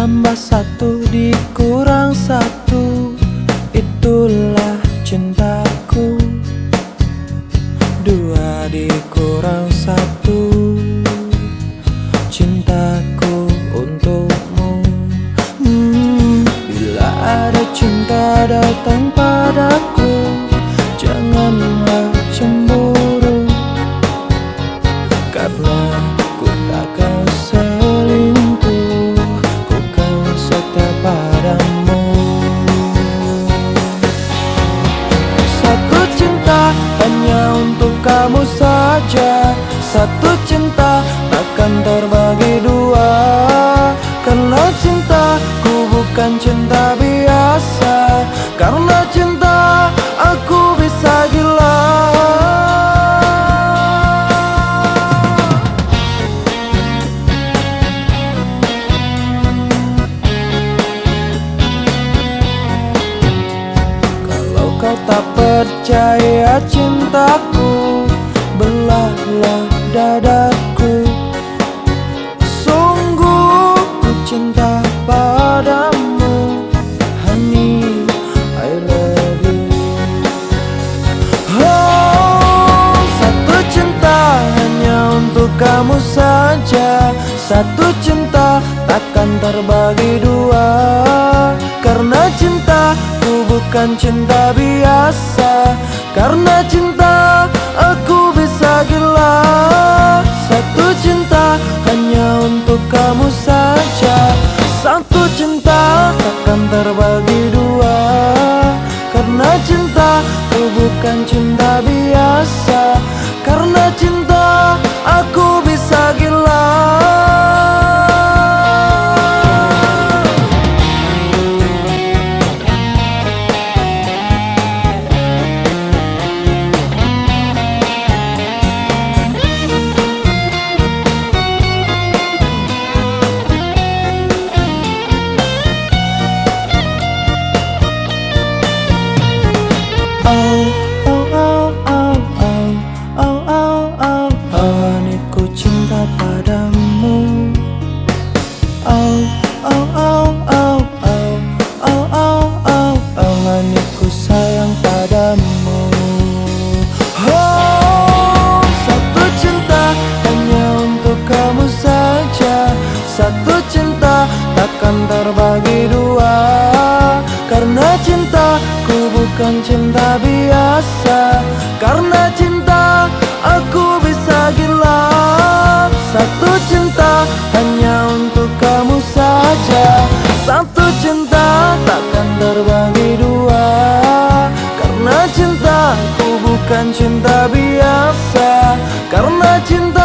tambah satu dikurang satu. Itulah cintaku. Dua dikurang satu. Cintaku untukmu. Hmm, Bila ada cinta datang kamu saja Satu cinta takkan terbagi dua. Karena cintaku bukan cinta biasa. Karena cinta aku bisa gila. Kalau kau tak percaya cintaku Belahlah dadaku. Sungguh ku cinta padamu. Honey, I love you. Oh, satu cinta hanya untuk kamu saja. Satu cinta takkan terbagi dua. Karena cintaku bukan cinta biasa. Karena cinta Satu cinta takkan terbagi dua. Karena cintaku bukan cinta biasa. Karena cinta aku Oh, Satu cinta takkan terbagi dua. Karena cintaku bukan cinta biasa. Karena cinta